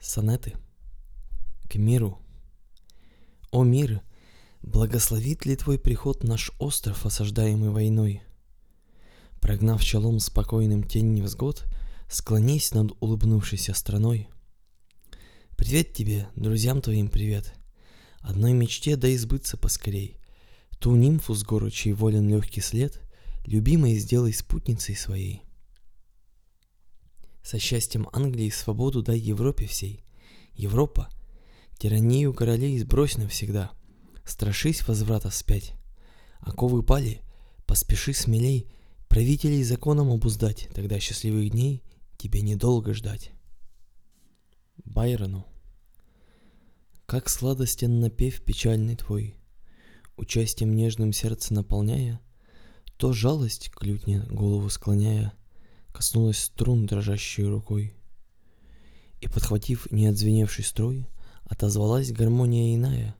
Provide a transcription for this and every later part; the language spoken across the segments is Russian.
Сонеты к миру. О мир, благословит ли твой приход наш остров, осаждаемый войной? Прогнав челом спокойным тень невзгод, склонись над улыбнувшейся страной. Привет тебе, друзьям твоим привет. Одной мечте да избыться поскорей. Ту нимфу с гору, чей волен легкий след, любимой сделай спутницей своей. Со счастьем Англии свободу дай Европе всей. Европа, тиранию королей сбрось навсегда. Страшись возврата вспять. Оковы пали, поспеши смелей, правителей законом обуздать, тогда счастливых дней тебе недолго ждать. Байрону. Как сладостен напев печальный твой, Участием нежным сердце наполняя, То жалость к лютне голову склоняя, Коснулась струн дрожащей рукой. И, подхватив неотзвеневший строй, Отозвалась гармония иная,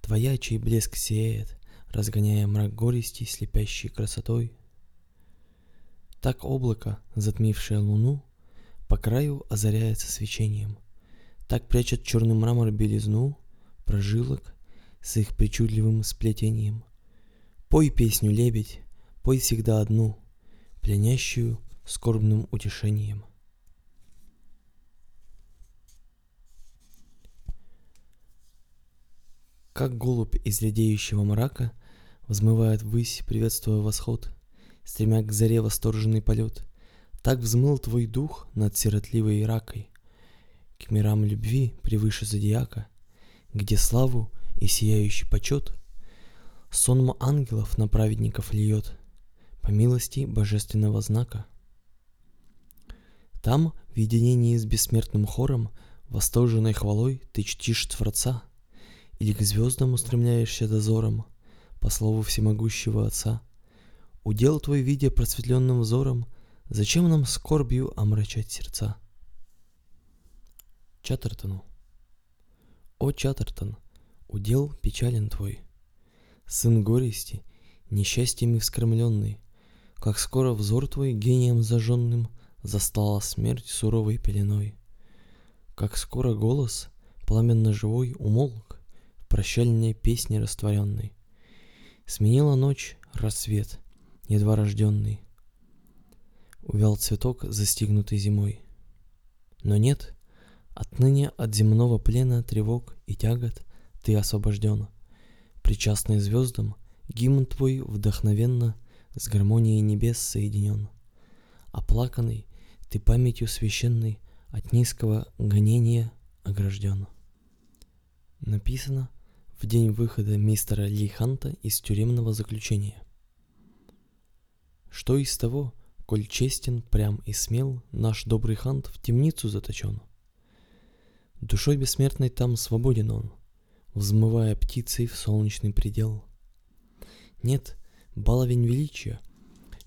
Твоя, чей блеск сеет, Разгоняя мрак горести слепящей красотой. Так облако, затмившее луну, По краю озаряется свечением. Так прячет черный мрамор белизну Прожилок с их причудливым сплетением. Пой песню, лебедь, пой всегда одну, Пленящую скорбным утешением. Как голубь из ледеющего мрака Взмывает ввысь, приветствуя восход, Стремя к заре восторженный полет, Так взмыл твой дух над сиротливой ракой, К мирам любви превыше зодиака, Где славу и сияющий почет Сонм ангелов на праведников льет По милости божественного знака — там, в единении с бессмертным хором, Восторженной хвалой ты чтишь Творца, Или к звездам устремляешься дозором, По слову всемогущего Отца. Удел твой, видя просветленным взором, Зачем нам скорбью омрачать сердца? Чаттертону. О, Чаттертон, удел печален твой, Сын горести, несчастьями вскормленный, Как скоро взор твой гением зажженным застала смерть суровой пеленой. Как скоро голос, пламенно живой, умолк в прощальной песне растворенной. Сменила ночь рассвет, едва рожденный. Увял цветок, застигнутый зимой. Но нет, отныне от земного плена тревог и тягот ты освобожден. Причастный звездам, гимн твой вдохновенно с гармонией небес соединен. Оплаканный, ты памятью священной от низкого гонения огражден. Написано в день выхода мистера Ли Ханта из тюремного заключения. Что из того, коль честен, прям и смел, наш добрый Хант в темницу заточен? Душой бессмертной там свободен он, взмывая птицей в солнечный предел. Нет, баловень величия,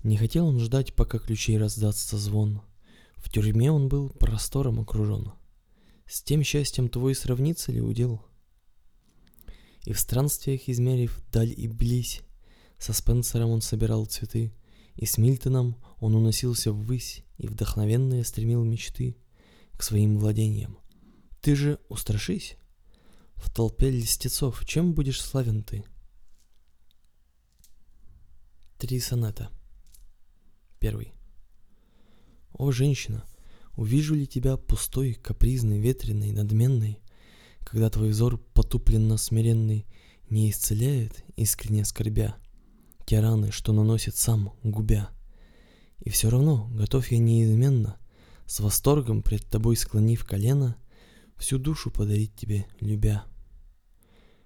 не хотел он ждать, пока ключей раздастся звон — в тюрьме он был простором окружен. С тем счастьем твой сравнится ли удел? И в странствиях измерив даль и близь, Со Спенсером он собирал цветы, И с Мильтоном он уносился ввысь И вдохновенные стремил мечты К своим владениям. Ты же устрашись. В толпе льстецов чем будешь славен ты? Три сонета. Первый. О, женщина, увижу ли тебя пустой, капризной, ветреной, надменной, когда твой взор потупленно смиренный не исцеляет, искренне скорбя, те раны, что наносит сам, губя. И все равно готов я неизменно, с восторгом пред тобой склонив колено, всю душу подарить тебе, любя.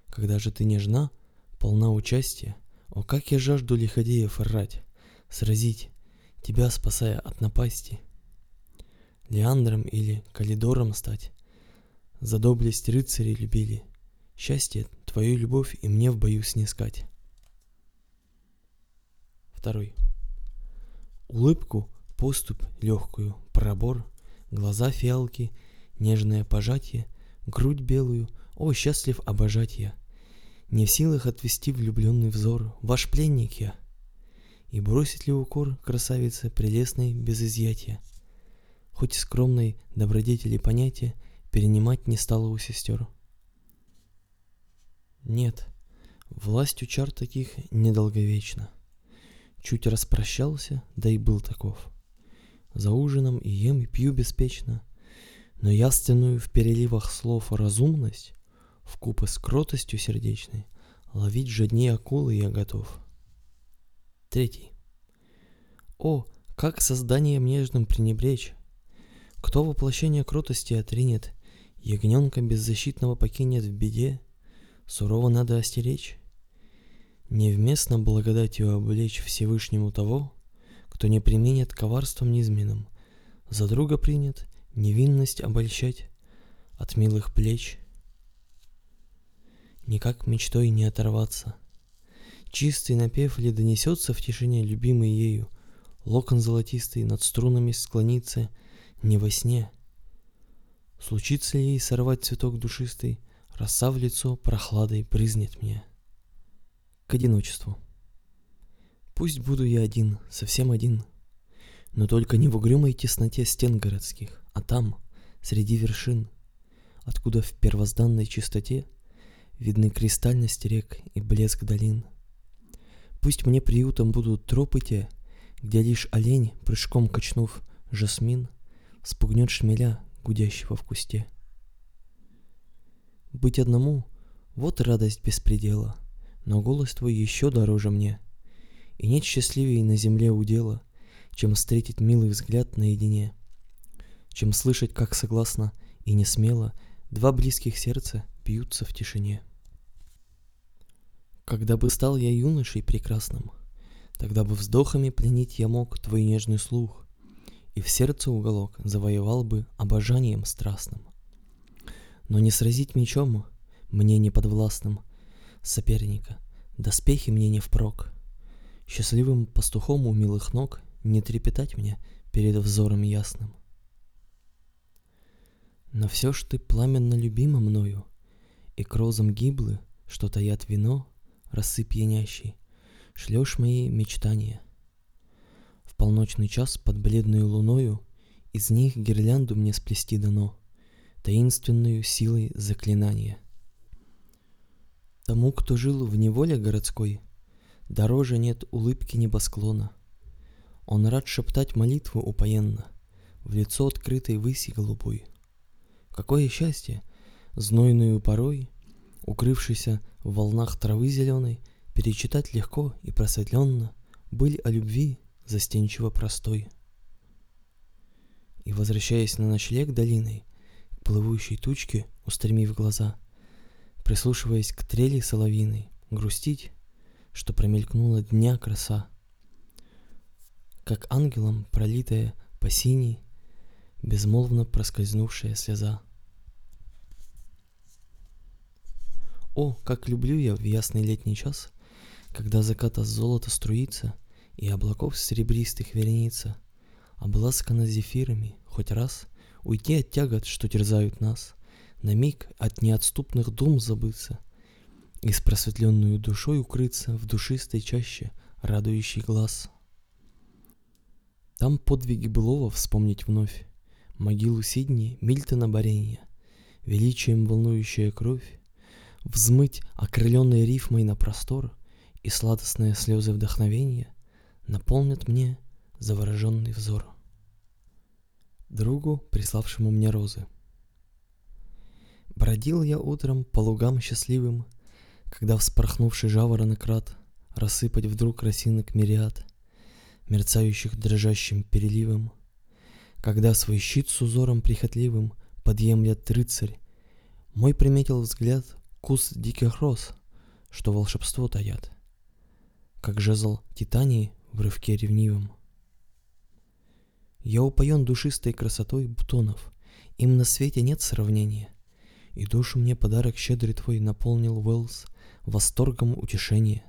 Когда же ты нежна, полна участия, о, как я жажду лиходеев рать, сразить, тебя спасая от напасти. Леандром или Калидором стать. За доблесть рыцари любили. Счастье, твою любовь и мне в бою снискать. Второй. Улыбку, поступ легкую, пробор, глаза фиалки, нежное пожатие, грудь белую, о, счастлив обожать я. Не в силах отвести влюбленный взор, ваш пленник я — и бросит ли укор красавице прелестной без изъятия? Хоть скромной добродетели понятия, перенимать не стало у сестер. Нет, власть у чар таких недолговечна. Чуть распрощался, да и был таков. За ужином и ем, и пью беспечно, но яственную в переливах слов разумность, в купе с кротостью сердечной, ловить же дни акулы я готов. Третий. О, как созданием нежным пренебречь! Кто воплощение кротости отринет, Ягненка беззащитного покинет в беде, Сурово надо остеречь. Невместно благодатью облечь Всевышнему того, Кто не применит коварством низменным, За друга принят невинность обольщать От милых плеч. Никак мечтой не оторваться. Чистый напев ли донесется в тишине любимый ею, Локон золотистый над струнами склонится не во сне. Случится ей сорвать цветок душистый, Роса в лицо прохладой брызнет мне. К одиночеству. Пусть буду я один, совсем один, Но только не в угрюмой тесноте стен городских, А там, среди вершин, Откуда в первозданной чистоте Видны кристальность рек и блеск долин. Пусть мне приютом будут тропы те, Где лишь олень, прыжком качнув жасмин, Спугнет шмеля, гудящего в кусте. Быть одному — вот радость без предела, Но голос твой еще дороже мне. И нет счастливее на земле удела, Чем встретить милый взгляд наедине, Чем слышать, как согласно и не смело Два близких сердца бьются в тишине. Когда бы стал я юношей прекрасным, Тогда бы вздохами пленить я мог Твой нежный слух, И в сердце уголок завоевал бы Обожанием страстным. Но не сразить мечом мне не подвластным Соперника, доспехи мне не впрок. Счастливым пастухом у милых ног Не трепетать мне перед взором ясным. Но все ж ты пламенно любима мною, И к розам гиблы, что таят вино, Росы пьянящей, шлешь мои мечтания. Полночный час под бледной луною Из них гирлянду мне сплести дано, Таинственную силой заклинания. Тому, кто жил в неволе городской, Дороже нет улыбки небосклона. Он рад шептать молитву упоенно В лицо открытой выси голубой. Какое счастье, знойную порой, Укрывшийся в волнах травы зеленой, Перечитать легко и просветленно Быль о любви застенчиво простой. И возвращаясь на ночлег долиной, К плывущей тучке устремив глаза, Прислушиваясь к трели соловиной, Грустить, что промелькнула дня краса, Как ангелом пролитая по синей, Безмолвно проскользнувшая слеза. О, как люблю я в ясный летний час, Когда заката золото струится, И облаков серебристых вереница, Обласкана зефирами, хоть раз Уйти от тягот, что терзают нас, На миг от неотступных дум забыться И с просветленную душой укрыться В душистой чаще радующий глаз. Там подвиги былого вспомнить вновь, Могилу Сидни, Мильтона Баренья, Величием волнующая кровь, Взмыть окрыленной рифмой на простор И сладостные слезы вдохновения Наполнят мне завороженный взор. Другу, приславшему мне розы. Бродил я утром по лугам счастливым, Когда вспорхнувший жаворонок рад Рассыпать вдруг росинок мириад, Мерцающих дрожащим переливом, Когда свой щит с узором прихотливым Подъемлет рыцарь, мой приметил взгляд Вкус диких роз, что волшебство таят, Как жезл титании в рывке ревнивом. Я упоен душистой красотой бутонов, Им на свете нет сравнения, И душу мне подарок щедрый твой наполнил Уэллс восторгом утешения.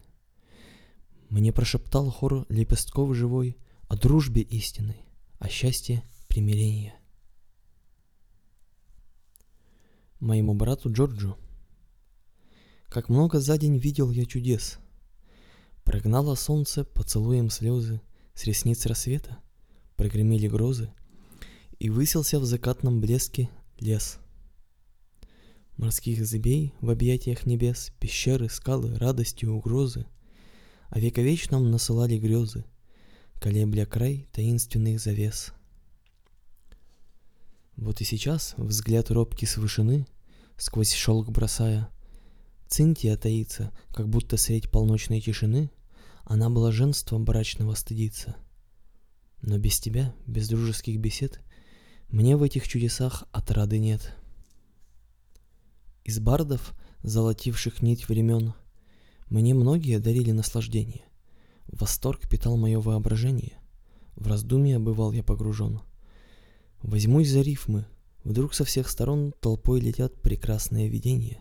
Мне прошептал хор лепестков живой О дружбе истинной, о счастье примирения. Моему брату Джорджу — как много за день видел я чудес. Прогнало солнце поцелуем слезы С ресниц рассвета, прогремели грозы, И высился в закатном блеске лес. Морских зыбей в объятиях небес, Пещеры, скалы, радости угрозы, О вековечном насылали грезы, Колебля край таинственных завес. Вот и сейчас взгляд робкий с вышины, Сквозь шелк бросая, Цинтия таится, как будто средь полночной тишины Она блаженством брачного стыдится. Но без тебя, без дружеских бесед, Мне в этих чудесах отрады нет. Из бардов, золотивших нить времен, Мне многие дарили наслаждение. Восторг питал мое воображение. В раздумья бывал я погружен. Возьмусь за рифмы, вдруг со всех сторон Толпой летят прекрасные видения.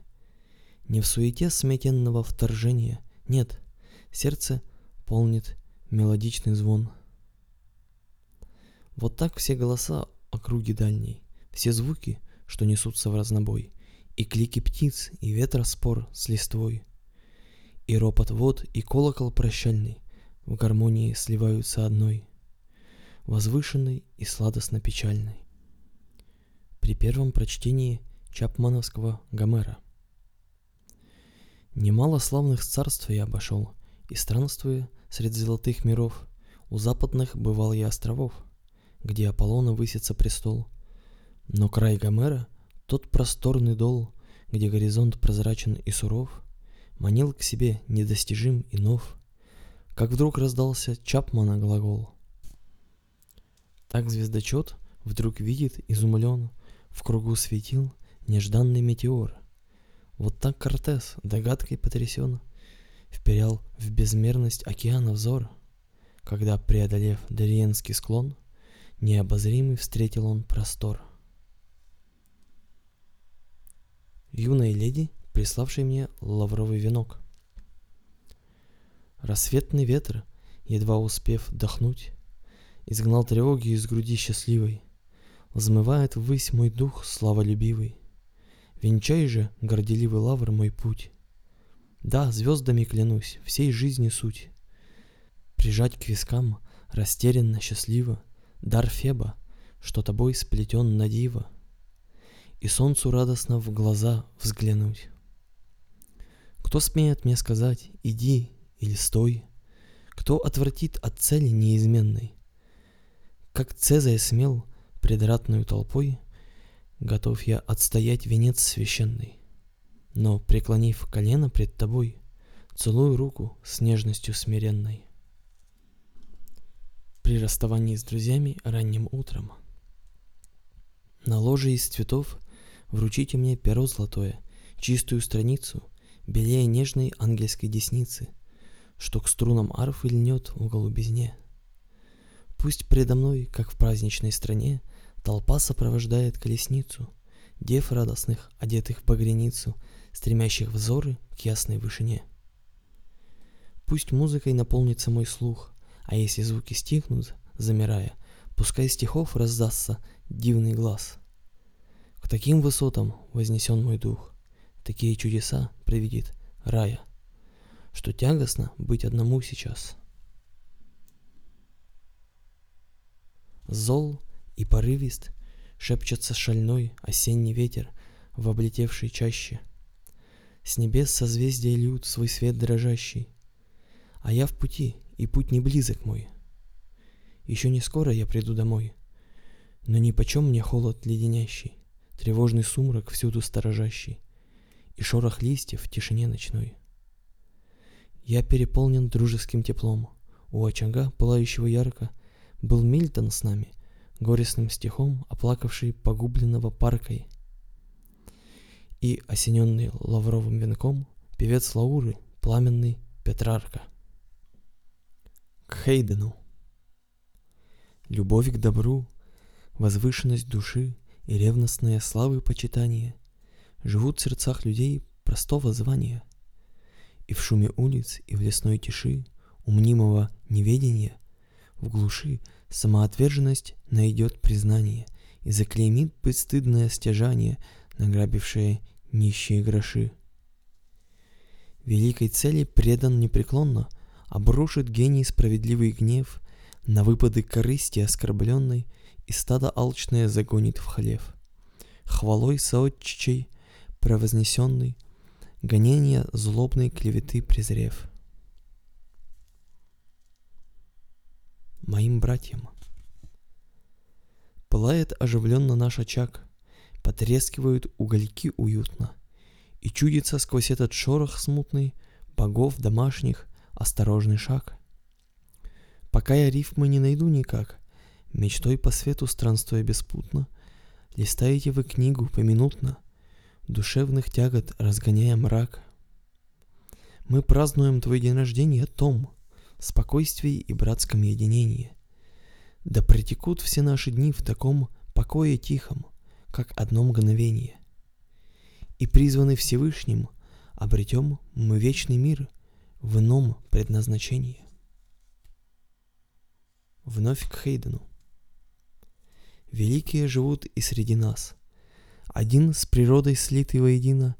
Не в суете сметенного вторжения, нет, сердце полнит мелодичный звон. Вот так все голоса округи дальней, все звуки, что несутся в разнобой, и клики птиц, и ветра спор с листвой, и ропот вод, и колокол прощальный в гармонии сливаются одной, возвышенной и сладостно-печальной. При первом прочтении Чапмановского Гомера – Немало славных царств я обошел, и странствуя среди золотых миров, у западных бывал я островов, где Аполлона высится престол. Но край Гомера, тот просторный дол, где горизонт прозрачен и суров, манил к себе недостижим и нов, как вдруг раздался Чапмана глагол. Так звездочет вдруг видит изумлен в кругу светил нежданный метеор — вот так Кортес, догадкой потрясен, вперял в безмерность океана взор, когда, преодолев Дариенский склон, необозримый встретил он простор. Юная леди, приславшая мне лавровый венок. Рассветный ветер, едва успев дохнуть, изгнал тревоги из груди счастливой, взмывает ввысь мой дух славолюбивый — Венчай же, горделивый лавр, мой путь. Да, звездами клянусь, всей жизни суть. Прижать к вискам, растерянно, счастливо, Дар Феба, что тобой сплетен на диво, И солнцу радостно в глаза взглянуть. Кто смеет мне сказать «иди» или «стой»? Кто отвратит от цели неизменной? Как Цезарь смел пред ратную толпой Готов я отстоять венец священный, Но, преклонив колено пред тобой, Целую руку с нежностью смиренной. При расставании с друзьями ранним утром На ложе из цветов вручите мне перо золотое, Чистую страницу, белее нежной ангельской десницы, Что к струнам арфы льнет в голубизне. Пусть предо мной, как в праздничной стране, Толпа сопровождает колесницу, Дев радостных, одетых в багряницу, Стремящих взоры к ясной вышине. Пусть музыкой наполнится мой слух, А если звуки стихнут, замирая, Пускай стихов раздастся дивный глаз. К таким высотам вознесен мой дух, Такие чудеса приведет рая, Что тягостно быть одному сейчас. Зол и порывист Шепчется шальной осенний ветер В облетевшей чаще. С небес созвездия льют свой свет дрожащий, А я в пути, и путь не близок мой. Еще не скоро я приду домой, Но ни почем мне холод леденящий, Тревожный сумрак всюду сторожащий И шорох листьев в тишине ночной. Я переполнен дружеским теплом, У очага, пылающего ярко, Был Мильтон с нами, горестным стихом, оплакавший погубленного паркой. И, осененный лавровым венком, певец Лауры, пламенный Петрарка. К Хейдену. Любовь к добру, возвышенность души и ревностное славы почитание живут в сердцах людей простого звания. И в шуме улиц, и в лесной тиши, у мнимого неведения, в глуши Самоотверженность найдет признание и заклеймит бесстыдное стяжание, награбившее нищие гроши. Великой цели предан непреклонно, обрушит гений справедливый гнев на выпады корысти оскорбленной и стадо алчное загонит в хлев. Хвалой соотчичей превознесенный, гонения злобной клеветы презрев. Моим братьям. Пылает оживленно наш очаг, потрескивают угольки уютно, и чудится сквозь этот шорох смутный богов домашних осторожный шаг. Пока я рифмы не найду никак, мечтой по свету странствуя беспутно, листаете вы книгу поминутно, душевных тягот разгоняя мрак. Мы празднуем твой день рождения, Том, в спокойствии и братском единении. Да протекут все наши дни в таком покое тихом, как одно мгновение. И призваны Всевышним, обретем мы вечный мир в ином предназначении. Вновь к Хейдену. Великие живут и среди нас. Один с природой слитый воедино,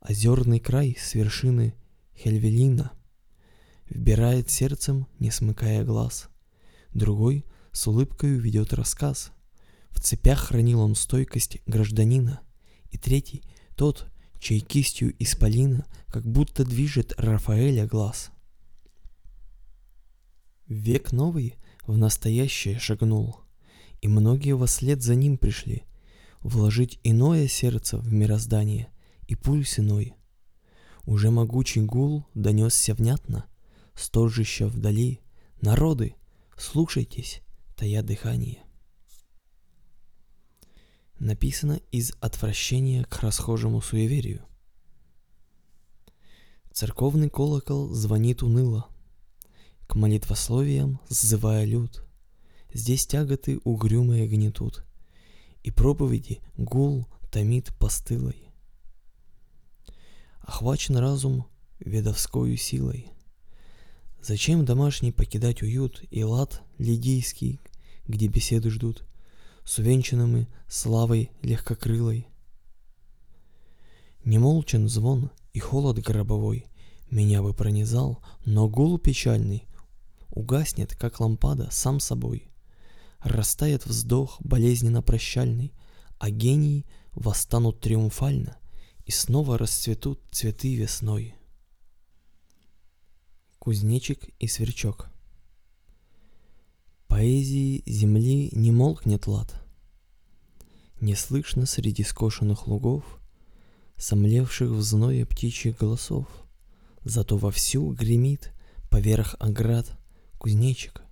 Озерный край с вершины Хельвелина Вбирает сердцем, не смыкая глаз. Другой с улыбкой ведет рассказ. В цепях хранил он стойкость гражданина. И третий — тот, чей кистью исполина Как будто движет Рафаэля глаз. Век новый в настоящее шагнул, И многие во след за ним пришли, Вложить иное сердце в мироздание И пульс иной. Уже могучий гул донесся внятно, Сторжища вдали, народы, слушайтесь, тая дыхание. Написано из отвращения к расхожему суеверию. Церковный колокол звонит уныло, К молитвословиям сзывая люд. Здесь тяготы угрюмые гнетут, И проповеди гул томит постылой. Охвачен разум ведовскою силой. Зачем домашний покидать уют и лад лидийский, где беседы ждут, с увенчанными славой легкокрылой? Не молчен звон и холод гробовой меня бы пронизал, но гул печальный угаснет, как лампада, сам собой. Растает вздох болезненно прощальный, а гении восстанут триумфально и снова расцветут цветы весной. Кузнечик и сверчок. Поэзии земли не молкнет лад. Не слышно среди скошенных лугов Сомлевших в зное птичьих голосов, Зато вовсю гремит поверх оград кузнечик.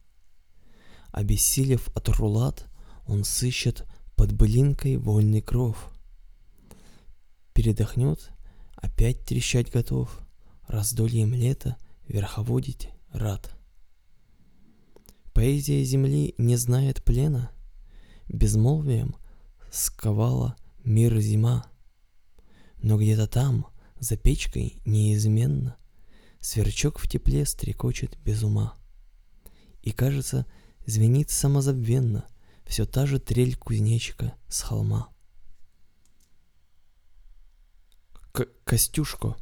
Обессилев от рулат, он сыщет под былинкой вольный кров. Передохнет, опять трещать готов, раздольем лета верховодить рад. Поэзия земли не знает плена, безмолвием сковала мир зима. Но где-то там, за печкой, неизменно, Сверчок в тепле стрекочет без ума. И, кажется, звенит самозабвенно Все та же трель кузнечика с холма. К Костюшко.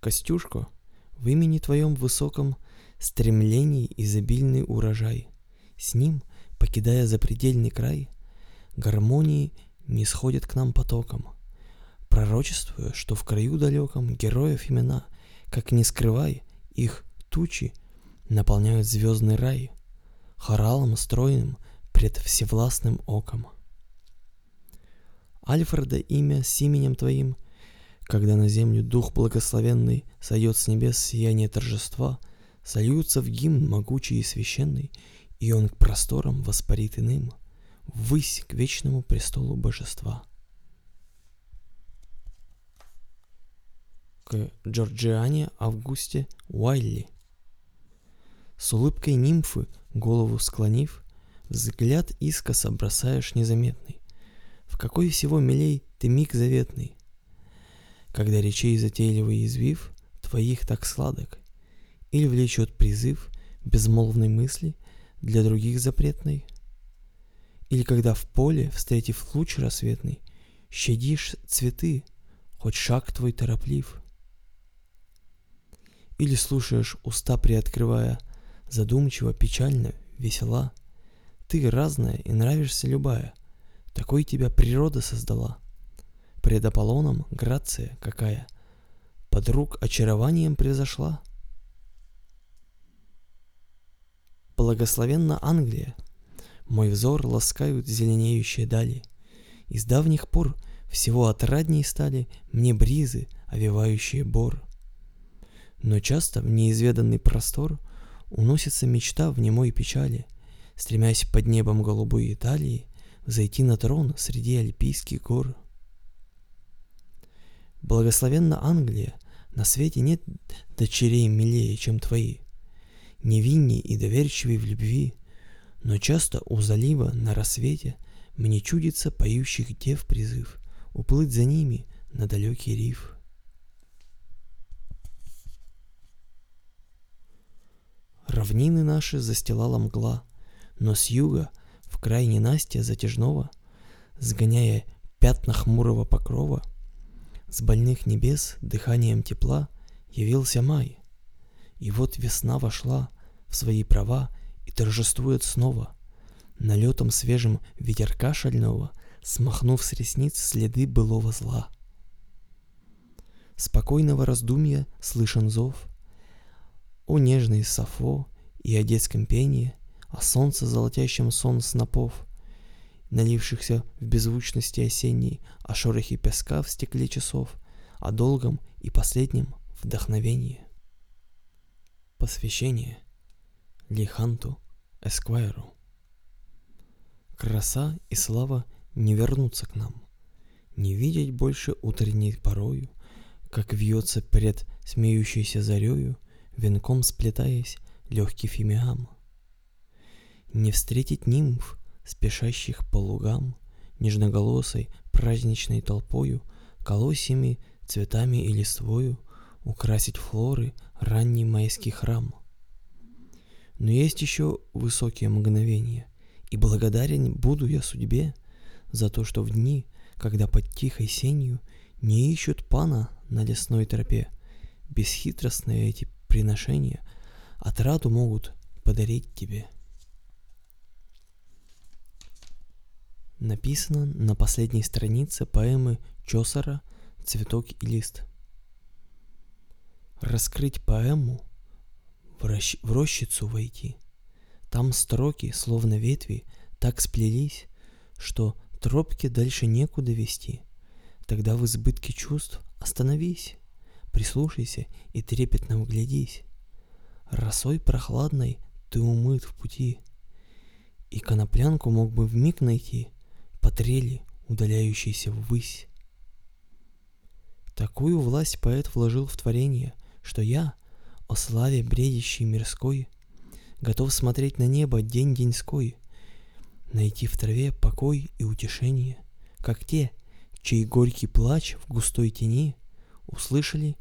Костюшко, в имени твоем высоком стремлении изобильный урожай. С ним, покидая запредельный край, гармонии не сходят к нам потоком. Пророчествуя, что в краю далеком героев имена, как не скрывай, их тучи наполняют звездный рай, хоралом стройным пред всевластным оком. Альфреда имя с именем твоим — когда на землю Дух Благословенный сойдет с небес сияние торжества, сольются в гимн могучий и священный, и он к просторам воспарит иным, ввысь к вечному престолу божества. К Джорджиане Августе Уайли. С улыбкой нимфы, голову склонив, взгляд искоса бросаешь незаметный. В какой всего милей ты миг заветный, когда речей затейливый извив твоих так сладок, или влечет призыв безмолвной мысли для других запретной, или когда в поле, встретив луч рассветный, щадишь цветы, хоть шаг твой тороплив, или слушаешь уста приоткрывая, задумчиво, печально, весела, ты разная и нравишься любая, такой тебя природа создала — пред Аполлоном грация какая, подруг очарованием превзошла. Благословенна Англия, мой взор ласкают зеленеющие дали. Из давних пор всего отрадней стали мне бризы, овивающие бор. Но часто в неизведанный простор уносится мечта в немой печали, стремясь под небом голубой Италии зайти на трон среди альпийских гор. Благословенна Англия, на свете нет дочерей милее, чем твои, невинней и доверчивей в любви, но часто у залива на рассвете мне чудится поющих дев призыв уплыть за ними на далекий риф. Равнины наши застилала мгла, но с юга в край ненастья затяжного, сгоняя пятна хмурого покрова, с больных небес дыханием тепла явился май. И вот весна вошла в свои права и торжествует снова. Налетом свежим ветерка шального, смахнув с ресниц следы былого зла. Спокойного раздумья слышен зов. О нежный Сафо и о детском пении, О солнце золотящем сон снопов, Налившихся в беззвучности осенней, О шорохе песка в стекле часов, О долгом и последнем вдохновении. Посвящение Лиханту Эсквайру. Краса и слава не вернутся к нам, Не видеть больше утренней порою, Как вьется пред смеющейся зарею, Венком сплетаясь, легкий фимиам. Не встретить нимф, спешащих по лугам, Нежноголосой праздничной толпою, Колосьями, цветами и листвою Украсить флоры ранний майский храм. Но есть еще высокие мгновения, И благодарен буду я судьбе За то, что в дни, когда под тихой сенью Не ищут пана на лесной тропе, Бесхитростные эти приношения — отраду могут подарить тебе. Написано на последней странице поэмы Чосера «Цветок и лист». Раскрыть поэму, в, рощ... в рощицу войти. Там строки, словно ветви, так сплелись, что тропки дальше некуда вести. Тогда в избытке чувств остановись, прислушайся и трепетно углядись. Росой прохладной ты умыт в пути, И коноплянку мог бы вмиг найти По трели, удаляющейся ввысь. Такую власть поэт вложил в творение, Что я, о славе бредящей мирской, Готов смотреть на небо день-деньской, Найти в траве покой и утешение, Как те, чей горький плач в густой тени Услышали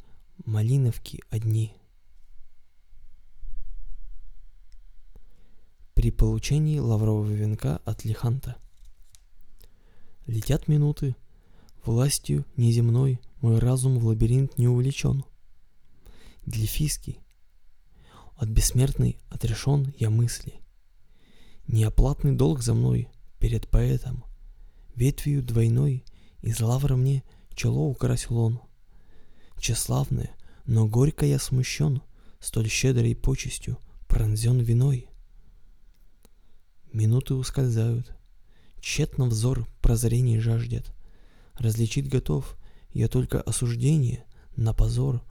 малиновки одни — при получении лаврового венка от Лиханта. Летят минуты, властью неземной мой разум в лабиринт не увлечен. Дельфийский, от бессмертной отрешен я мысли. Неоплатный долг за мной перед поэтом, ветвью двойной из лавра мне чело украсил он. Тщеславное, но горько я смущен, столь щедрой почестью пронзен виной. Минуты ускользают. Тщетно взор прозрений жаждет. Различить готов я только осуждение на позор.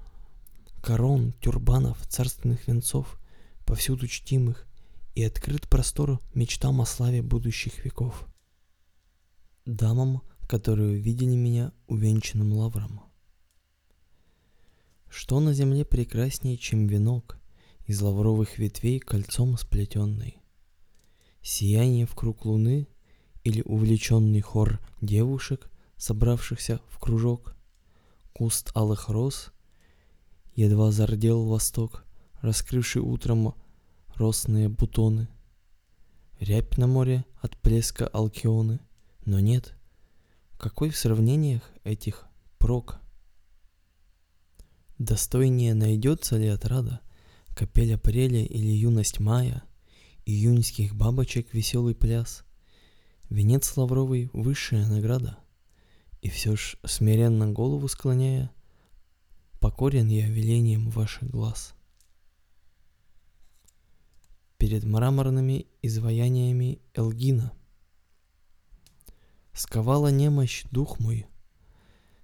Корон, тюрбанов, царственных венцов, повсюду чтимых, и открыт простор мечтам о славе будущих веков. Дамам, которые увидели меня увенчанным лавром. Что на земле прекраснее, чем венок из лавровых ветвей кольцом сплетенный? сияние в круг луны или увлеченный хор девушек, собравшихся в кружок, куст алых роз, едва зардел восток, раскрывший утром росные бутоны, рябь на море от плеска алкионы, но нет, какой в сравнениях этих прок? Достойнее найдется ли отрада, капель апреля или юность мая — июньских бабочек веселый пляс. Венец лавровый — высшая награда. И все ж, смиренно голову склоняя, Покорен я велением ваших глаз. Перед мраморными изваяниями Элгина Сковала немощь дух мой,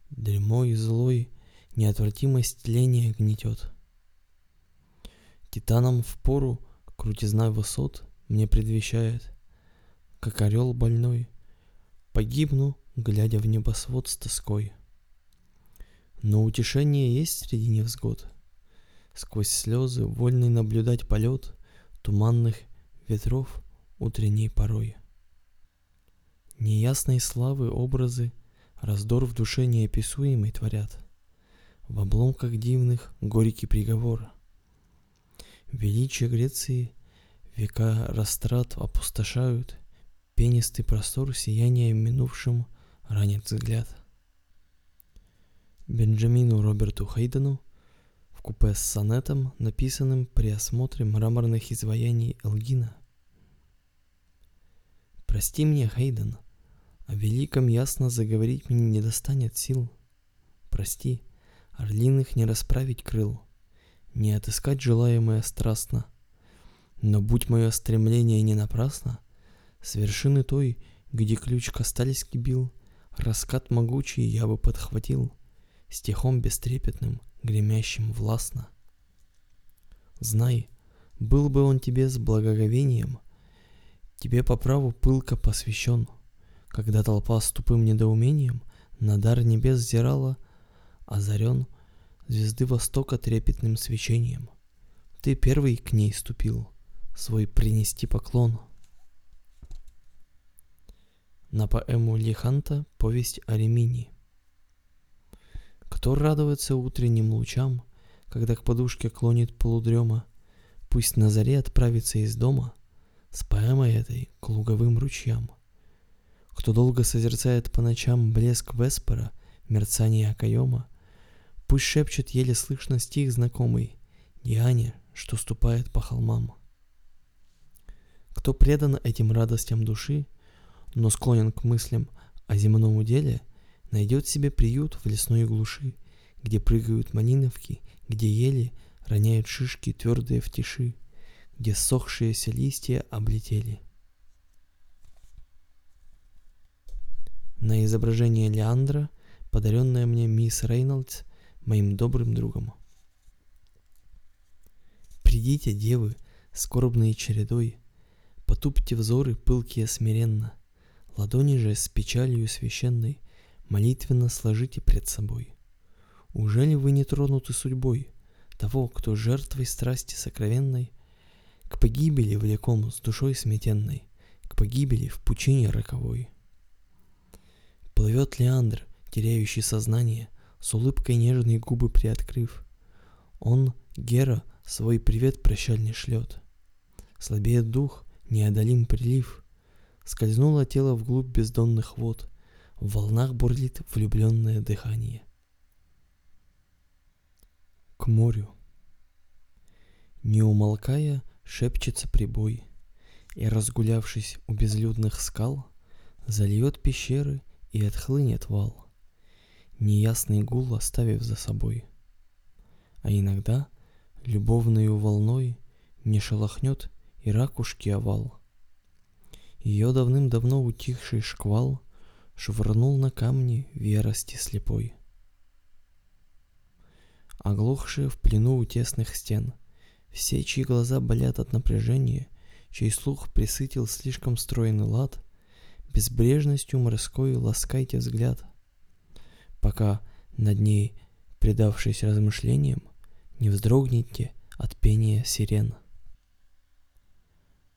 Дремой злой неотвратимость тления гнетет. Титанам пору крутизна высот Мне предвещает, как орел больной, Погибну, глядя в небосвод с тоской. Но утешение есть среди невзгод. Сквозь слезы вольный наблюдать полет Туманных ветров утренней порой. Неясной славы образы Раздор в душе неописуемый творят. В обломках дивных горький приговор. Величие Греции века растрат опустошают — Пенистый простор сияния минувшим ранит взгляд. Бенджамину Роберту Хейдену в купе с сонетом, написанным при осмотре мраморных изваяний Элгина. Прости мне, Хейден, о великом ясно заговорить мне не достанет сил. Прости, орлиных не расправить крыл, не отыскать желаемое страстно. Но будь мое стремление не напрасно, с вершины той, где ключ Костальский бил, Раскат могучий я бы подхватил, Стихом бестрепетным, гремящим властно. Знай, был бы он тебе с благоговением, Тебе по праву пылко посвящен, Когда толпа с тупым недоумением На дар небес зирала, озарен Звезды Востока трепетным свечением. Ты первый к ней ступил, Свой принести поклон — на поэму Лиханта «Повесть о Ремини». Кто радуется утренним лучам, когда к подушке клонит полудрема, пусть на заре отправится из дома с поэмой этой к луговым ручьям. Кто долго созерцает по ночам блеск Веспора, мерцание окоема, пусть шепчет еле слышно стих знакомый Диане, что ступает по холмам. Кто предан этим радостям души, но склонен к мыслям о земном деле, найдет себе приют в лесной глуши, где прыгают малиновки, где ели роняют шишки твердые в тиши, где сохшиеся листья облетели. На изображение Леандра, подаренное мне мисс Рейнольдс, моим добрым другом. Придите, девы, скорбные чередой, потупьте взоры пылкие смиренно — Ладони же с печалью священной молитвенно сложите пред собой. Ужели вы не тронуты судьбой того, кто жертвой страсти сокровенной к погибели влеком с душой сметенной, к погибели в пучине роковой? Плывет Леандр, теряющий сознание, с улыбкой нежные губы приоткрыв. Он, Гера, свой привет прощальный шлет. Слабеет дух, неодолим прилив — Скользнуло тело вглубь бездонных вод, В волнах бурлит влюбленное дыхание. К морю. Не умолкая, шепчется прибой, И, разгулявшись у безлюдных скал, Зальет пещеры и отхлынет вал, Неясный гул оставив за собой. А иногда любовною волной Не шелохнет и ракушки овал — ее давным-давно утихший шквал Швырнул на камни в ярости слепой. Оглохшие в плену у тесных стен, Все, чьи глаза болят от напряжения, Чей слух присытил слишком стройный лад, Безбрежностью морской ласкайте взгляд, Пока над ней, предавшись размышлениям, Не вздрогните от пения сирен.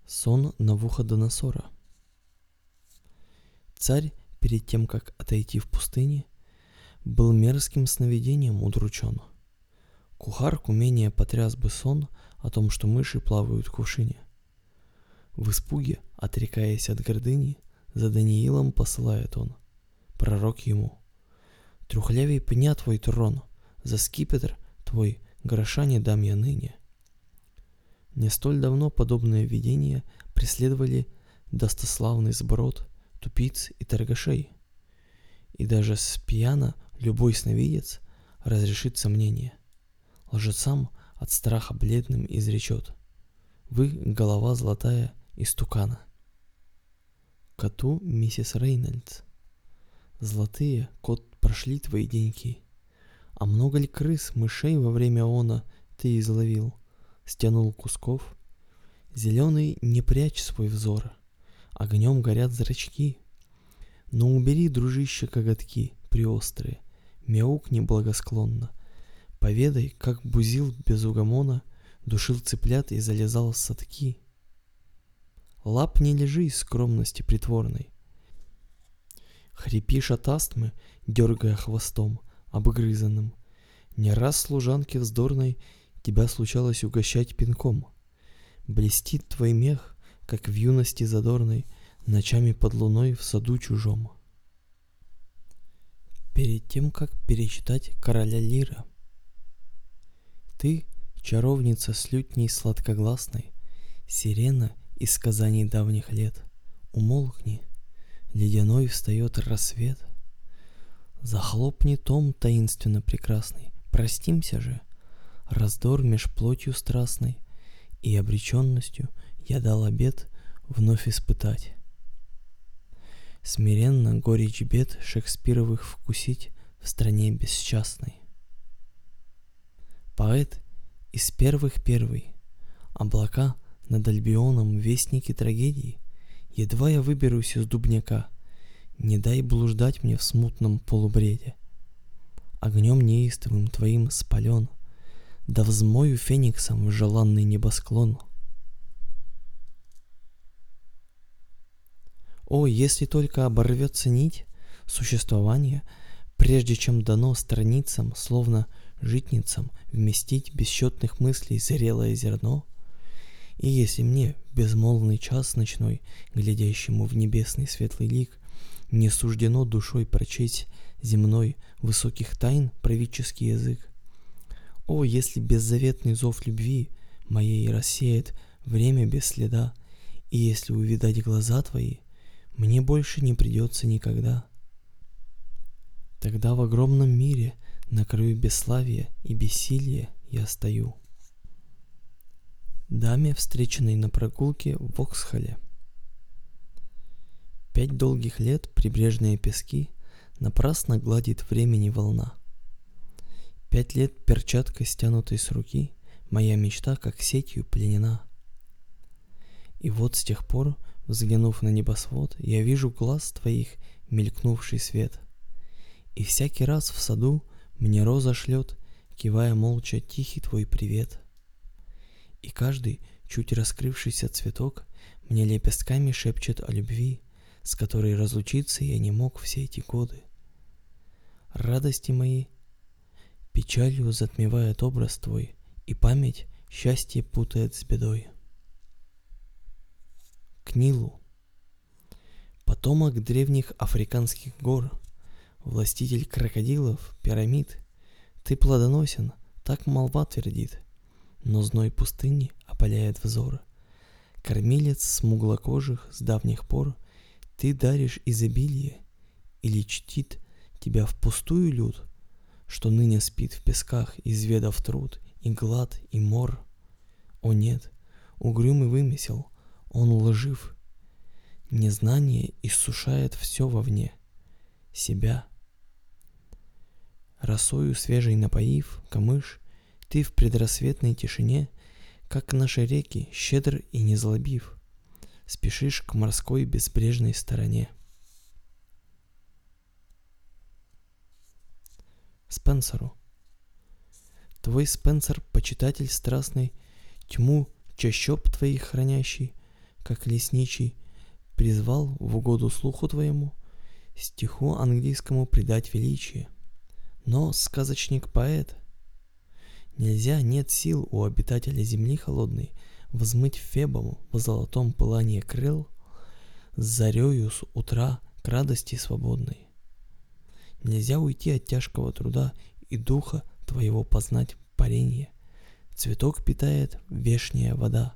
Сон Навуходоносора — Царь, перед тем, как отойти в пустыне, был мерзким сновидением удручен. Кухар к умению потряс бы сон о том, что мыши плавают в кувшине. В испуге, отрекаясь от гордыни, за Даниилом посылает он. Пророк ему. Трухлявей пня твой трон, за скипетр твой гроша не дам я ныне. Не столь давно подобные видения преследовали достославный сброд тупиц и торгашей. И даже с пьяна любой сновидец разрешит сомнение. Лжецам от страха бледным изречет. Вы голова золотая из тукана. Коту миссис Рейнольдс. Золотые, кот, прошли твои деньки. А много ли крыс, мышей во время она ты изловил? Стянул кусков. Зеленый не прячь свой взор. Огнем горят зрачки. Но убери, дружище, коготки приострые. Мяукни благосклонно. Поведай, как бузил без угомона, Душил цыплят и залезал в садки. Лап не лежи из скромности притворной. Хрипишь от астмы, дергая хвостом, обгрызанным. Не раз служанке вздорной тебя случалось угощать пинком. Блестит твой мех, как в юности задорной, ночами под луной в саду чужом. Перед тем, как перечитать «Короля Лира», ты, чаровница с лютней сладкогласной, сирена из сказаний давних лет, умолкни, ледяной встает рассвет. Захлопни том таинственно прекрасный, простимся же, раздор меж плотью страстной и обреченностью я дал обед вновь испытать. Смиренно горечь бед Шекспировых вкусить в стране бесчастной. Поэт из первых первый, облака над Альбионом вестники трагедии, едва я выберусь из дубняка, не дай блуждать мне в смутном полубреде. Огнем неистовым твоим спален, да взмою фениксом в желанный небосклон — О, если только оборвется нить существования, прежде чем дано страницам, словно житницам, вместить бесчетных мыслей зрелое зерно, и если мне, безмолвный час ночной, глядящему в небесный светлый лик, не суждено душой прочесть земной высоких тайн правительский язык, о, если беззаветный зов любви моей рассеет время без следа, и если увидать глаза твои — мне больше не придется никогда. Тогда в огромном мире на краю бесславия и бессилия я стою. Даме, встреченной на прогулке в Оксхоле. Пять долгих лет прибрежные пески напрасно гладит времени волна. Пять лет перчаткой стянутой с руки моя мечта как сетью пленена. И вот с тех пор Взглянув на небосвод, я вижу глаз твоих, мелькнувший свет. И всякий раз в саду мне роза шлет, кивая молча тихий твой привет. И каждый чуть раскрывшийся цветок мне лепестками шепчет о любви, с которой разлучиться я не мог все эти годы. Радости мои печалью затмевает образ твой, и память счастье путает с бедой к Нилу. Потомок древних африканских гор, властитель крокодилов, пирамид, ты плодоносен, так молва твердит, но зной пустыни опаляет взор. Кормилец смуглокожих с давних пор, ты даришь изобилие, или чтит тебя впустую люд, что ныне спит в песках, изведав труд, и глад, и мор. О нет, угрюмый вымысел — он лжив. Незнание иссушает все вовне. Себя. Росою свежей напоив, камыш, ты в предрассветной тишине, как наши реки, щедр и не злобив, спешишь к морской безбрежной стороне. Спенсеру. Твой Спенсер, почитатель страстный, тьму чащоб твоих хранящий, как лесничий, призвал в угоду слуху твоему стиху английскому придать величие. Но сказочник-поэт. Нельзя, нет сил у обитателя земли холодной взмыть Фебому в золотом пылании крыл с зарею с утра к радости свободной. Нельзя уйти от тяжкого труда и духа твоего познать парение. Цветок питает вешняя вода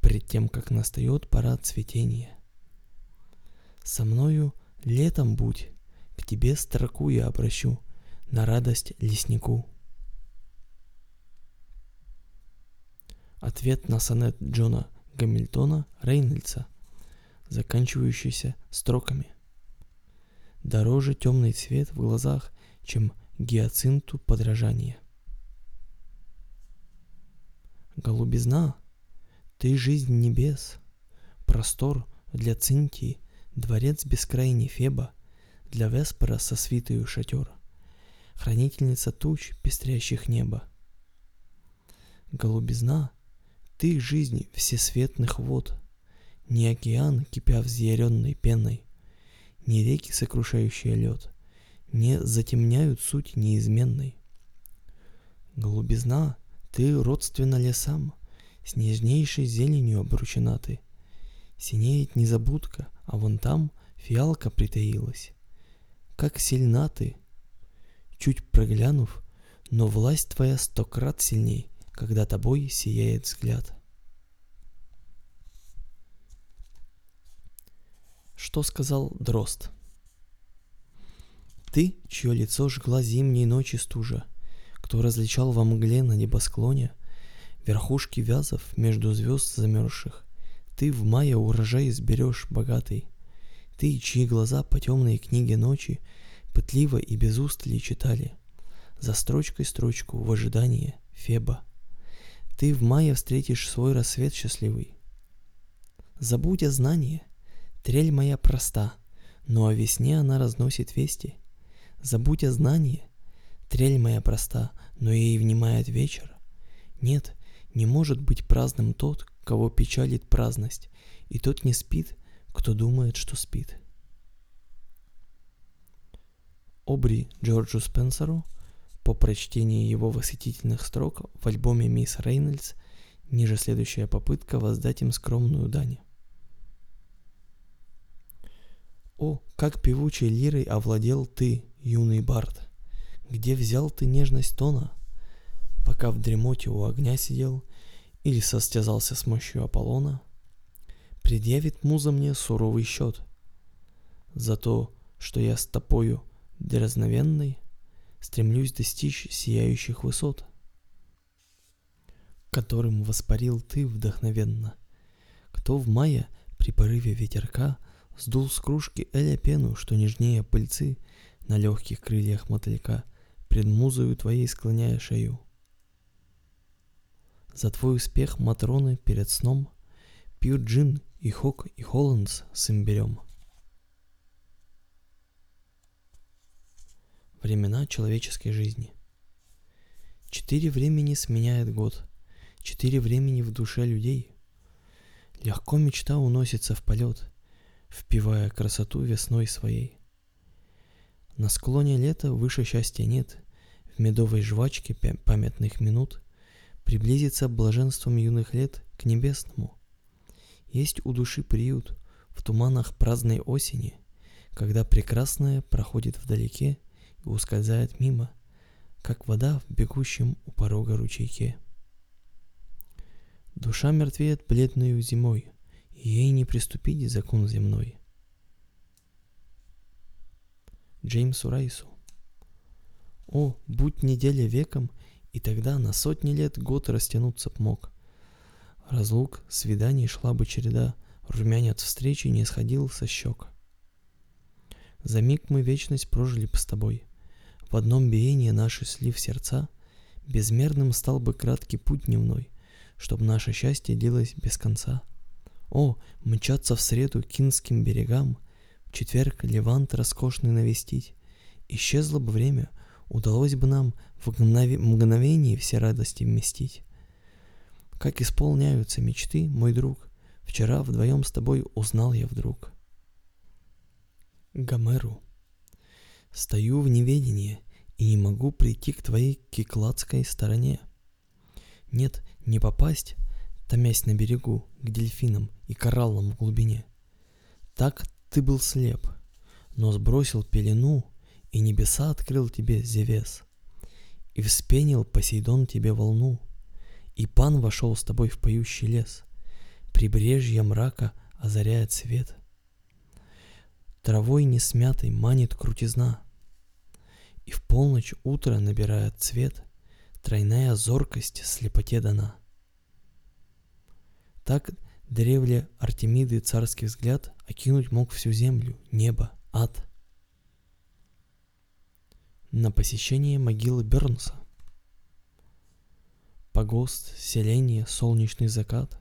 пред тем, как настает пора цветения. Со мною летом будь, к тебе строку я обращу на радость леснику. Ответ на сонет Джона Гамильтона Рейнольдса, заканчивающийся строками. Дороже темный цвет в глазах, чем гиацинту подражание. Голубизна, ты жизнь небес, простор для Цинтии, дворец бескрайний Феба, для Веспера со свитою шатер, хранительница туч, пестрящих неба. Голубизна, ты жизнь всесветных вод, не океан, кипя взъяренной пеной, не реки, сокрушающие лед, не затемняют суть неизменной. Голубизна, ты родственна лесам, с нежнейшей зеленью обручена ты. Синеет незабудка, а вон там фиалка притаилась. Как сильна ты! Чуть проглянув, но власть твоя сто крат сильней, когда тобой сияет взгляд. Что сказал Дрозд? Ты, чье лицо жгла зимней ночи стужа, кто различал во мгле на небосклоне верхушки вязов между звезд замерзших, ты в мае урожай сберешь богатый. Ты, чьи глаза по темной книге ночи пытливо и без устали читали, за строчкой строчку в ожидании Феба. Ты в мае встретишь свой рассвет счастливый. Забудь о знании, трель моя проста, но о весне она разносит вести — Забудь о знании. Трель моя проста, но ей внимает вечер. Нет, не может быть праздным тот, кого печалит праздность, и тот не спит, кто думает, что спит. Обри Джорджу Спенсеру по прочтении его восхитительных строк в альбоме «Мисс Рейнольдс» ниже следующая попытка воздать им скромную дань. О, как певучей лирой овладел ты, юный бард, где взял ты нежность тона, пока в дремоте у огня сидел или состязался с мощью Аполлона? Предъявит муза мне суровый счет за то, что я с тобою дразновенной стремлюсь достичь сияющих высот, которым воспарил ты вдохновенно. Кто в мае при порыве ветерка – Сдул с кружки Эля пену, что нежнее пыльцы На легких крыльях мотылька, Пред музою твоей склоняя шею. За твой успех Матроны перед сном Пьют джин и хок и холландс с имбирем. Времена человеческой жизни. Четыре времени сменяет год, Четыре времени в душе людей. Легко мечта уносится в полет — впивая красоту весной своей. На склоне лета выше счастья нет, в медовой жвачке памятных минут приблизиться блаженством юных лет к небесному. Есть у души приют в туманах праздной осени, когда прекрасное проходит вдалеке и ускользает мимо, как вода в бегущем у порога ручейке. Душа мертвеет бледную зимой — ей не приступить закон земной. Джеймсу Райсу. О, будь неделя веком, и тогда на сотни лет год растянуться б мог. Разлук, свиданий шла бы череда, румянец встречи не сходил со щек. За миг мы вечность прожили бы с тобой. В одном биении наши слив сердца, безмерным стал бы краткий путь дневной, чтоб наше счастье длилось без конца. О, мчаться в среду кинским берегам, в четверг Левант роскошный навестить. Исчезло бы время, удалось бы нам в мгнове- мгновении все радости вместить. Как исполняются мечты, мой друг, вчера вдвоем с тобой узнал я вдруг. Гомеру. Стою в неведении и не могу прийти к твоей кикладской стороне. Нет, не попасть, томясь на берегу, к дельфинам и кораллам в глубине. Так ты был слеп, но сбросил пелену, и небеса открыл тебе Зевес. И вспенил Посейдон тебе волну, и пан вошел с тобой в поющий лес. Прибрежье мрака озаряет свет. Травой несмятой манит крутизна. И в полночь утро набирает цвет, Тройная зоркость слепоте дана. Так древле Артемиды царский взгляд Окинуть мог всю землю, небо, ад. На посещение могилы Бернса – Погост, селение, солнечный закат,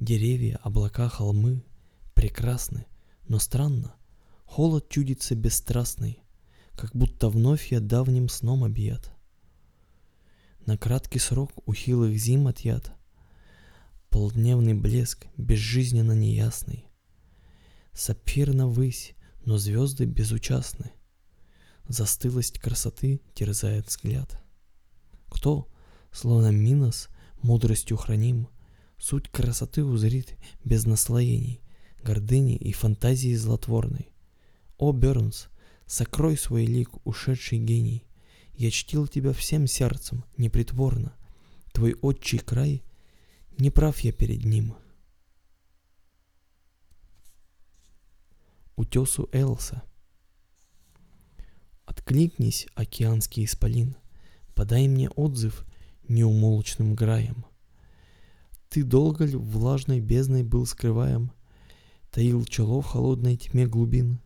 Деревья, облака, холмы Прекрасны, но странно, Холод чудится бесстрастный, Как будто вновь я давним сном объят. На краткий срок у хилых зим отъят, Полдневный блеск, безжизненно неясный. Сапфирно высь, но звезды безучастны. Застылость красоты терзает взгляд. Кто, Словно Минос, мудростью храним, Суть красоты узрит без наслоений, Гордыни и фантазии злотворной. О, Бернс, сокрой свой лик, ушедший гений, Я чтил тебя всем сердцем, непритворно, Твой отчий край, не прав я перед ним. Утесу Элса Откликнись, океанский исполин, Подай мне отзыв неумолчным граем. Ты долго ли влажной бездной был скрываем, Таил чело в холодной тьме глубин?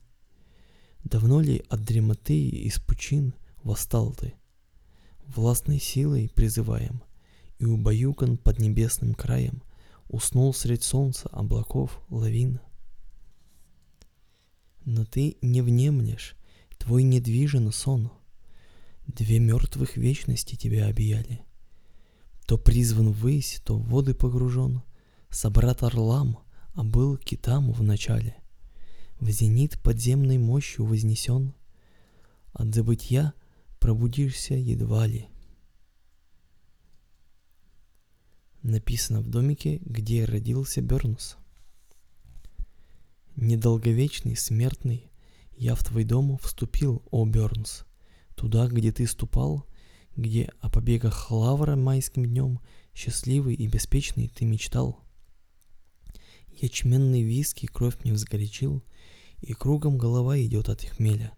Давно ли от дремоты из пучин восстал ты? Властной силой призываем, И убаюкан под небесным краем Уснул средь солнца, облаков, лавин. Но ты не внемлешь, твой недвижен сон. Две мертвых вечности тебя объяли — то призван ввысь, то в воды погружен, Собрат орлам, а был китам начале. В зенит подземной мощью вознесен, От забытья пробудишься едва ли. Написано в домике, где родился Бернс. Недолговечный, смертный, я в твой дом вступил, о Бернс. Туда, где ты ступал, где о побегах лавра майским днем счастливый и беспечный ты мечтал. Ячменный виски кровь мне взгорячил, и кругом голова идет от хмеля.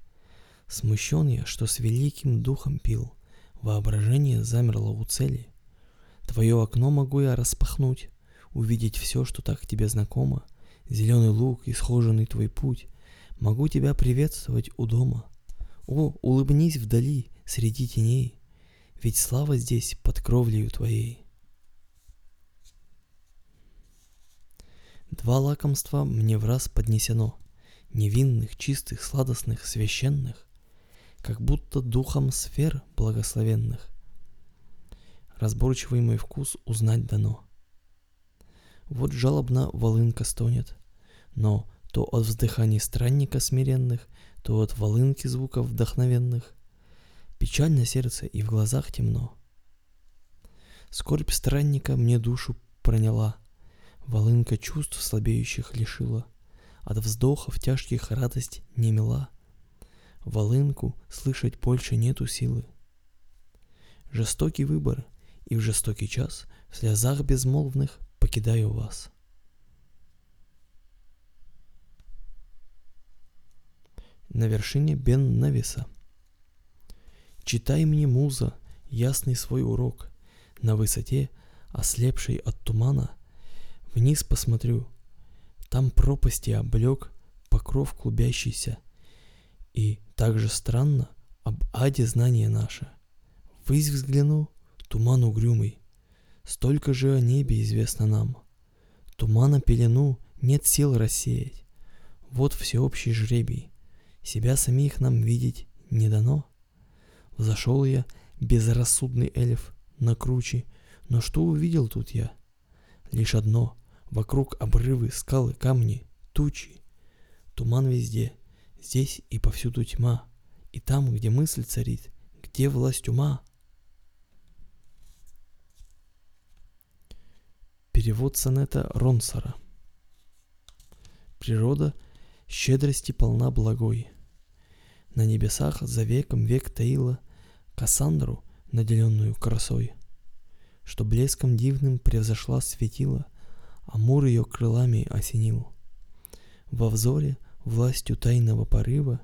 Смущен я, что с великим духом пил, воображение замерло у цели. Твое окно могу я распахнуть, увидеть все, что так тебе знакомо, зеленый луг схоженный твой путь. Могу тебя приветствовать у дома. О, улыбнись вдали, среди теней, ведь слава здесь под кровлею твоей. Два лакомства мне в раз поднесено, невинных, чистых, сладостных, священных, как будто духом сфер благословенных. Разборчивый мой вкус узнать дано. Вот жалобно волынка стонет, но то от вздыханий странника смиренных, то от волынки звуков вдохновенных, Печаль на сердце и в глазах темно. Скорбь странника мне душу проняла, Волынка чувств слабеющих лишила, От вздохов тяжких радость не мила, Волынку слышать больше нету силы. Жестокий выбор, и в жестокий час В слезах безмолвных покидаю вас. На вершине Бен-Нависа – Читай мне, муза, ясный свой урок. На высоте, ослепшей от тумана, Вниз посмотрю, там пропасти облег Покров клубящийся. И так же странно об аде знание наше. Ввысь взгляну, туман угрюмый, Столько же о небе известно нам. Тумана пелену нет сил рассеять. Вот всеобщий жребий. Себя самих нам видеть не дано. Зашел я, безрассудный эльф, на круче, но что увидел тут я? Лишь одно, вокруг обрывы, скалы, камни, тучи. Туман везде, здесь и повсюду тьма, и там, где мысль царит, где власть ума. Перевод сонета Ронсора. Природа щедрости полна благой. На небесах за веком век таила Кассандру, наделенную красой, Что блеском дивным превзошла светила, Амур ее крылами осенил. Во взоре властью тайного порыва,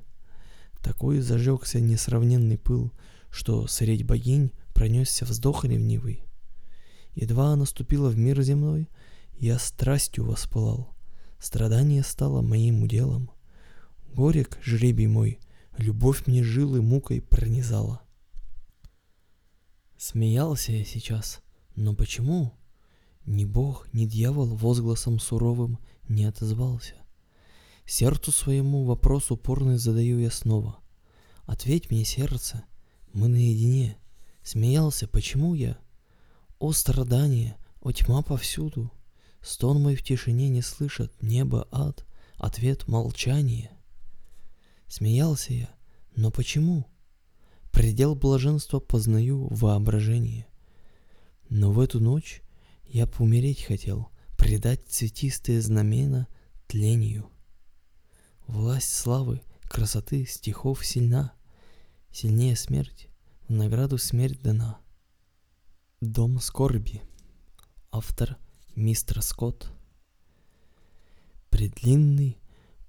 такой зажегся несравненный пыл, что средь богинь пронесся вздох ревнивый. Едва наступила в мир земной, я страстью воспылал. Страдание стало моим уделом. Горек, жребий мой, любовь мне жилы мукой пронизала. Смеялся я сейчас, но почему? Ни бог, ни дьявол возгласом суровым не отозвался. Сердцу своему вопрос упорный задаю я снова. Ответь мне, сердце, мы наедине. Смеялся, почему я? О страдание, о тьма повсюду. Стон мой в тишине не слышат, небо, ад, ответ — молчание. Смеялся я, но почему? Предел блаженства познаю в. Но в эту ночь я помереть хотел, предать цветистые знамена тлению. Власть славы, красоты, стихов сильна, сильнее смерть, в награду смерть дана. Дом скорби. Автор мистер Скотт. Предлинный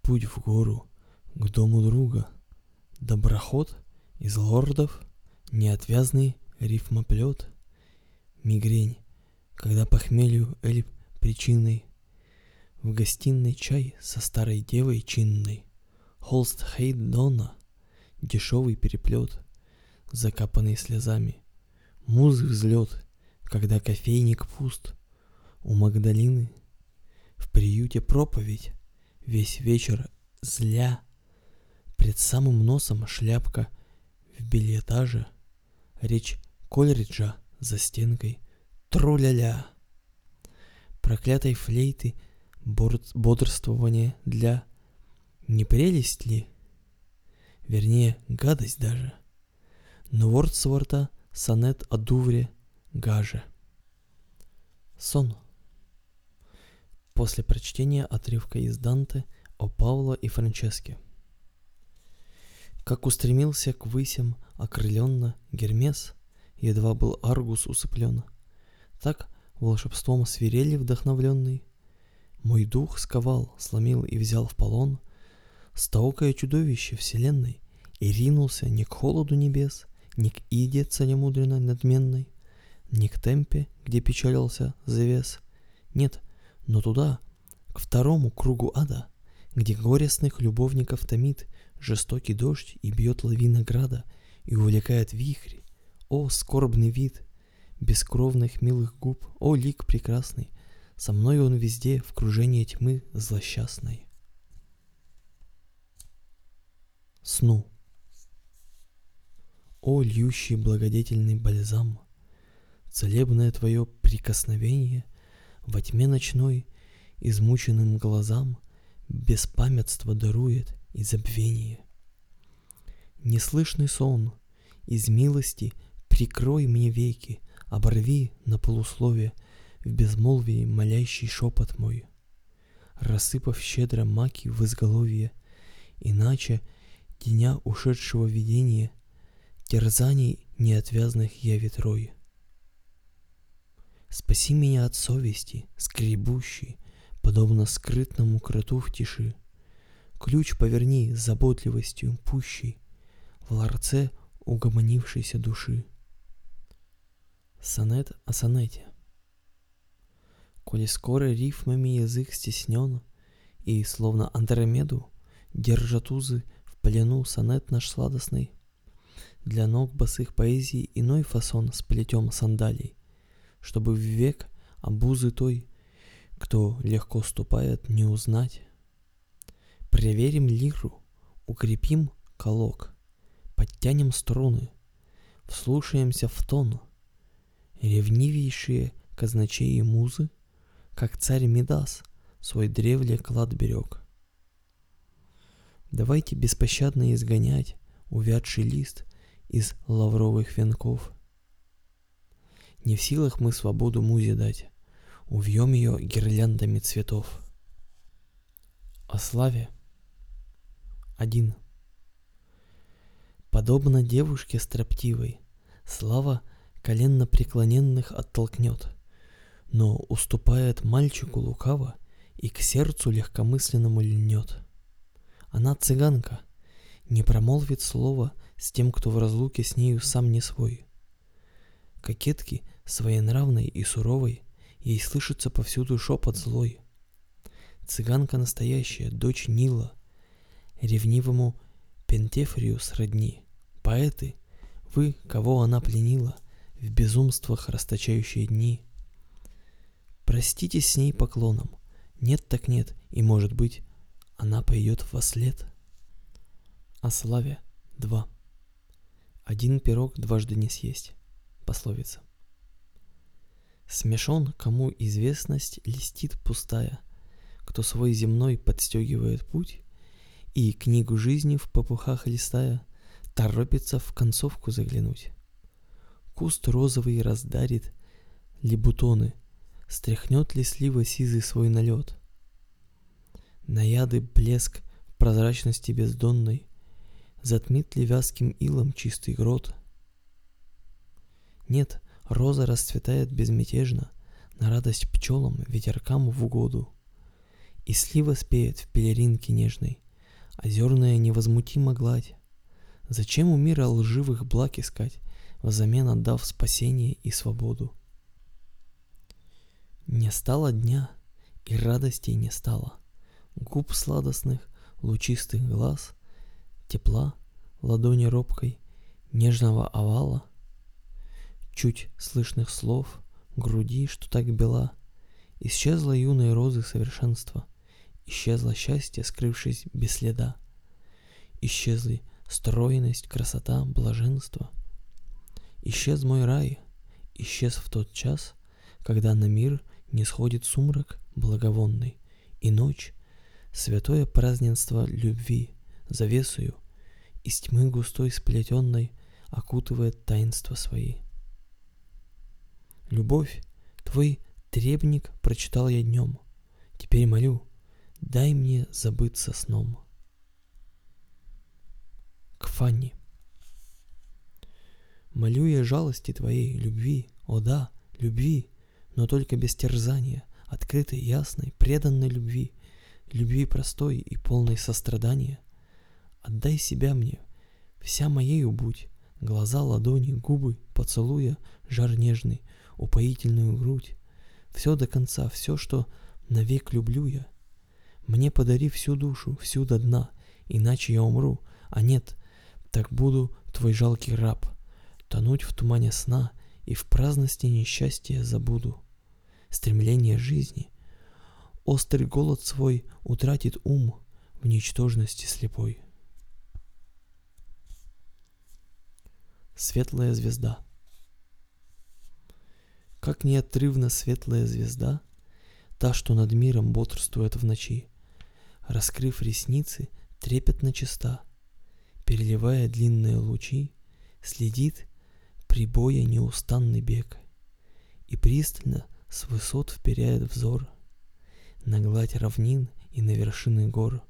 путь в гору к дому друга. Доброход из лордов, неотвязный рифмоплет. Мигрень, когда похмелью эльп причиной В гостиной чай со старой девой чинной. Холст Хейдона, дешевый переплет, Закапанный слезами. Музы взлет, когда кофейник пуст. У Магдалины в приюте проповедь, Весь вечер зля. Пред самым носом шляпка в бельетаже, Речь Кольриджа за стенкой — Тру-ля-ля. Проклятой флейты бодрствование для... Не прелесть ли? Вернее, гадость даже. Но Вордсворта сонет о Дувре гаже. Сон. После прочтения отрывка из Данте о Пауло и Франческе. Как устремился к высям окрыленно Гермес, едва был Аргус усыплен, так волшебством свирели вдохновленный. Мой дух сковал, сломил и взял в полон Стаокое чудовище вселенной И ринулся не к холоду небес, Не к иде целемудренно надменной, Не к темпе, где печалился завес. Нет, но туда, к второму кругу ада, Где горестных любовников томит Жестокий дождь и бьет лавина града И увлекает вихрь. О, скорбный вид! бескровных милых губ, о лик прекрасный, со мной он везде в кружении тьмы злосчастной. Сну. О, льющий благодетельный бальзам, Целебное твое прикосновение Во тьме ночной измученным глазам Беспамятство дарует и забвение. Неслышный сон, из милости Прикрой мне веки, Оборви на полусловие в безмолвии молящий шепот мой, Рассыпав щедро маки в изголовье, Иначе дня ушедшего видения, Терзаний неотвязных я ветрой. Спаси меня от совести, скребущей, Подобно скрытному кроту в тиши. Ключ поверни заботливостью пущей В ларце угомонившейся души. Сонет о сонете. Коли скоро рифмами язык стеснен, И, словно Андромеду, держат узы В плену сонет наш сладостный, Для ног босых поэзии иной фасон сплетем сандалий, Чтобы в век обузы той, Кто легко ступает, не узнать. Проверим лиру, укрепим колок, Подтянем струны, вслушаемся в тон — ревнивейшие казначеи музы, как царь Медас свой древле клад берег. Давайте беспощадно изгонять увядший лист из лавровых венков. Не в силах мы свободу музе дать, увьем ее гирляндами цветов. О славе. Один. Подобно девушке строптивой, слава — коленно преклоненных оттолкнет, но уступает мальчику лукаво и к сердцу легкомысленному льнет. Она цыганка, не промолвит слова с тем, кто в разлуке с нею сам не свой. Кокетки, своенравной и суровой, ей слышится повсюду шепот злой. Цыганка настоящая, дочь Нила, ревнивому Пентефрию сродни. Поэты, вы, кого она пленила, в безумствах расточающие дни. Проститесь с ней поклоном, нет так нет, и может быть, она пойдет во след. О славе 2. Один пирог дважды не съесть. Пословица. Смешон, кому известность листит пустая, кто свой земной подстегивает путь, и книгу жизни в попухах листая, торопится в концовку заглянуть. Куст розовый раздарит ли бутоны, стряхнет ли слива сизый свой налет. Наяды блеск прозрачности бездонной, затмит ли вязким илом чистый грот. Нет, роза расцветает безмятежно, на радость пчелам, ветеркам в угоду. И слива спеет в пелеринке нежной, озерная невозмутимо гладь. Зачем у мира лживых благ искать, взамен отдав спасение и свободу? Не стало дня, и радостей не стало. Губ сладостных, лучистых глаз, Тепла, ладони робкой, нежного овала, Чуть слышных слов, груди, что так бела, Исчезла юной розы совершенства, Исчезло счастье, скрывшись без следа. Исчезли стройность, красота, блаженство. Исчез мой рай, исчез в тот час, когда на мир не сходит сумрак благовонный, и ночь, святое праздненство любви, завесою, из тьмы густой сплетенной окутывает таинство свои. Любовь, твой требник прочитал я днем, теперь молю, дай мне забыться сном. К Фанни. Молю я жалости твоей, любви, о да, любви, но только без терзания, открытой, ясной, преданной любви, любви простой и полной сострадания. Отдай себя мне, вся моею будь, глаза, ладони, губы, поцелуя, жар нежный, упоительную грудь. Все до конца, все, что навек люблю я. Мне подари всю душу, всю до дна, иначе я умру, а нет, так буду твой жалкий раб, тонуть в тумане сна и в праздности несчастья забуду. Стремление жизни, острый голод свой утратит ум в ничтожности слепой. Светлая звезда. Как неотрывно светлая звезда, та, что над миром бодрствует в ночи, раскрыв ресницы, трепетно чиста — переливая длинные лучи, следит прибоя неустанный бег. И пристально с высот вперяет взор на гладь равнин и на вершины гор,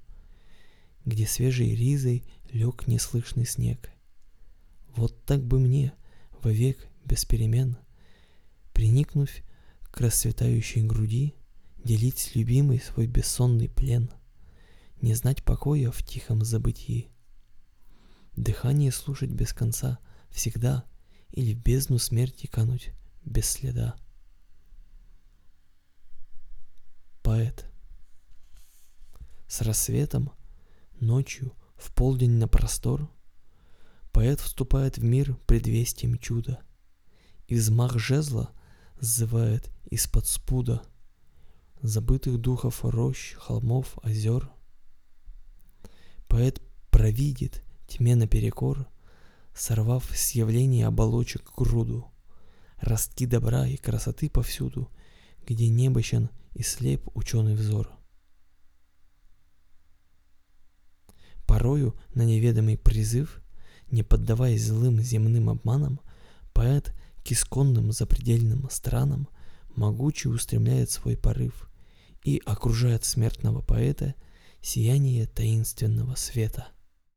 где свежей ризой лег неслышный снег. Вот так бы мне, вовек без перемен, приникнув к расцветающей груди, делить с любимой свой бессонный плен, не знать покоя в тихом забытии. Дыхание слушать без конца, всегда, или в бездну смерти кануть без следа. Поэт. С рассветом, ночью, в полдень на простор, Поэт вступает в мир предвестием чуда, И взмах жезла сзывает из-под спуда Забытых духов рощ, холмов, озер. Поэт провидит тьме наперекор, сорвав с явления оболочек груду, ростки добра и красоты повсюду, где небощен и слеп ученый взор. Порою на неведомый призыв, не поддаваясь злым земным обманам, поэт к исконным запредельным странам могучий устремляет свой порыв и окружает смертного поэта сияние таинственного света.